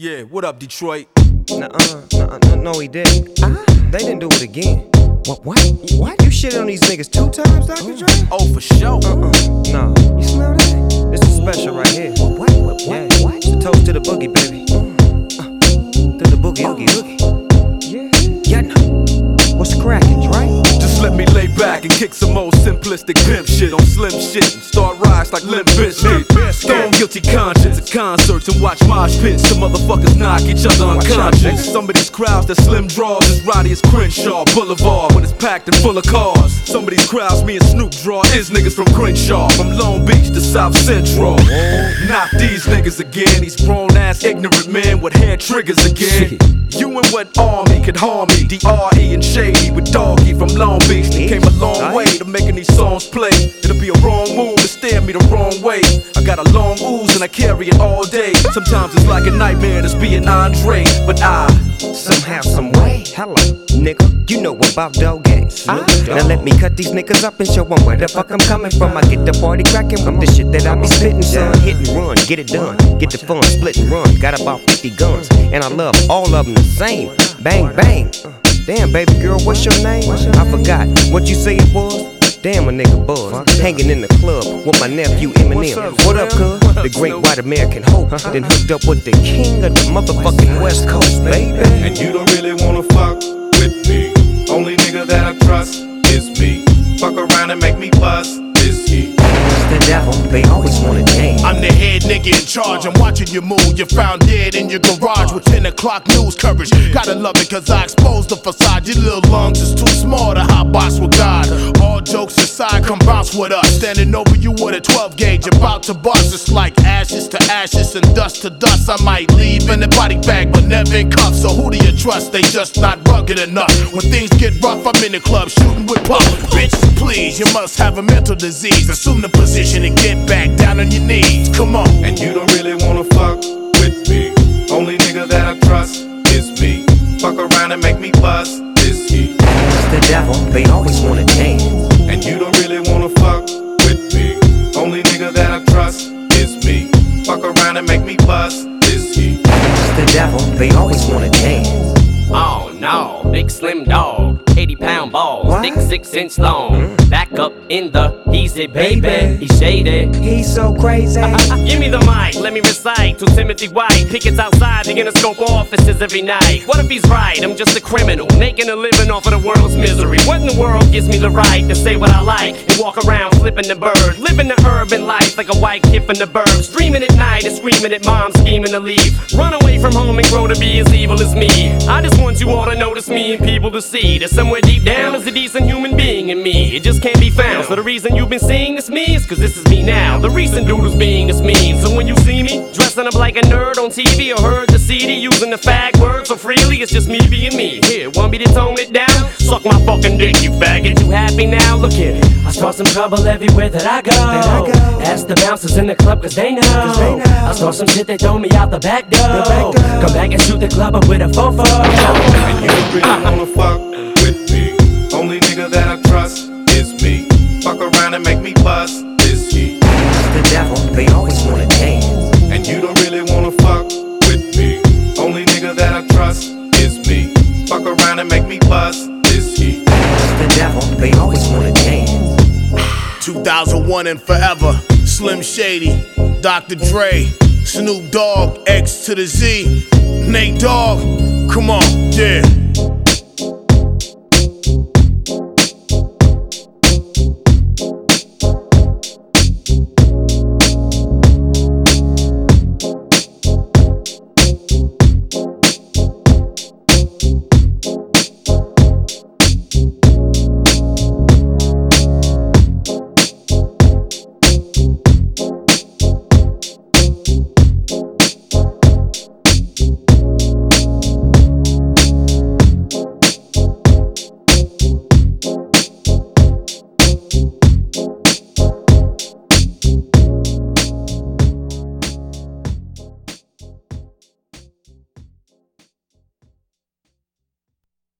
Yeah, what up, Detroit? Nuh-uh, nuh-uh, no, no, he didn't. Ah. They didn't do it again. What? What? What? You shit on these niggas two times, Dr. Mm. Dre? Oh, for sure. Uh-uh, no. You smell that? This is special right here. What? What? What? Yeah, What? what? it's a toast to the boogie, baby. Mm. Uh, to the boogie, oogie, oogie. Yeah. Yeah, no. What's cracking, Dre? Let me lay back and kick some old simplistic pimp shit on slim shit and start rise like Limp Bizkit. Stone guilty conscience at concerts and watch mosh pits. Some motherfuckers knock each other unconscious. Some of these crowds that slim draws as rowdy as Crenshaw Boulevard when it's packed and full of cars. Some of these crowds me and Snoop draw is niggas from Crenshaw, from Long Beach to South Central. Not these niggas again, these grown ass ignorant men with hair triggers again. You and what army could harm me? D.R.E. and Shady with Doggy from Long Beach. They came a long way to making these songs play. It'll be a wrong move to stare me the wrong way. I got a long ooze and I carry it all day. Sometimes it's like a nightmare to be an Andre, but I Somehow, some way. Hello, nigga. You know about dog games. Now let me cut these niggas up and show 'em where the fuck I'm coming from. I get the party cracking with the shit that I be spitting, son. Hit and run, get it done. Get the fun, split and run. Got about 50 guns, and I love all of them the same. Bang, bang. Damn, baby girl, what's your name? I forgot what you say it was. Damn, a nigga buzz. Hanging in the club with my nephew Eminem. What up, cuz? The great white American hope. Then hooked up with the king of the motherfucking West Coast, baby. And you don't really wanna fuck with me. Only nigga that I trust is me. Fuck around and make me bust. Devil, they always wanna dance. I'm the head nigga in charge. I'm watching you move. You found dead in your garage with 10 o'clock news coverage. Gotta love it cause I exposed the facade. Your little lungs is too small to hot box with God. All jokes aside, come bounce with us. Standing over you with a 12 gauge, about to bust. It's like ashes to ashes and dust to dust. I might leave in a body bag, but never in cuffs. So who do you trust? They just not rugged enough. When things get rough, I'm in the club shooting with puff. Bitch, please, you must have a mental disease. Assume the position and get back down on your knees. Come on. And you don't really wanna fuck with me. Only nigga that I trust is me. Fuck around and make me bust is he. the devil, they always wanna dance. And you don't really wanna fuck with me. Only nigga that I trust is me. Fuck around and make me bust is he. the devil, they always wanna dance. Oh no, big slim dog, 80 pound balls, thick six inch long. Back up in the easy baby, he's shaded. He's so crazy. Give me the mic, let me recite to Timothy White. Pickets outside the Interscope offices every night. What if he's right? I'm just a criminal, making a living off of the world's misery. What in the world gives me the right to say what I like and walk around flipping the bird? Living the urban life like a white kid from the burbs. Dreaming at night and screaming at mom, scheming to leave. Run away from home and grow to be as evil as me. I just want you all to notice me and people to see that somewhere deep down is a decent human being in me. It just can't be found. So the reason you've been seeing this me is cause this is me now. The recent doodles being this mean. So when you see me dressing up like a nerd on TV or heard the CD using the fag word so freely, it's just me being me. Here, want me to tone it down? Suck my fucking dick, you faggot. You happy now? Look here. I start some trouble everywhere that I go. I go. Ask the bouncers in the club cause they know. they know. I start some shit, they throw me out the back door. back door. Come back and shoot the club up with a fofo. And you really wanna fuck Fuck around and make me bust is he. the devil, they always wanna dance. And you don't really wanna fuck with me. Only nigga that I trust is me. Fuck around and make me bust is he. the devil, they always wanna dance. 2001 and forever. Slim Shady, Dr. Dre, Snoop Dogg, X to the Z, Nate Dogg. Come on, yeah.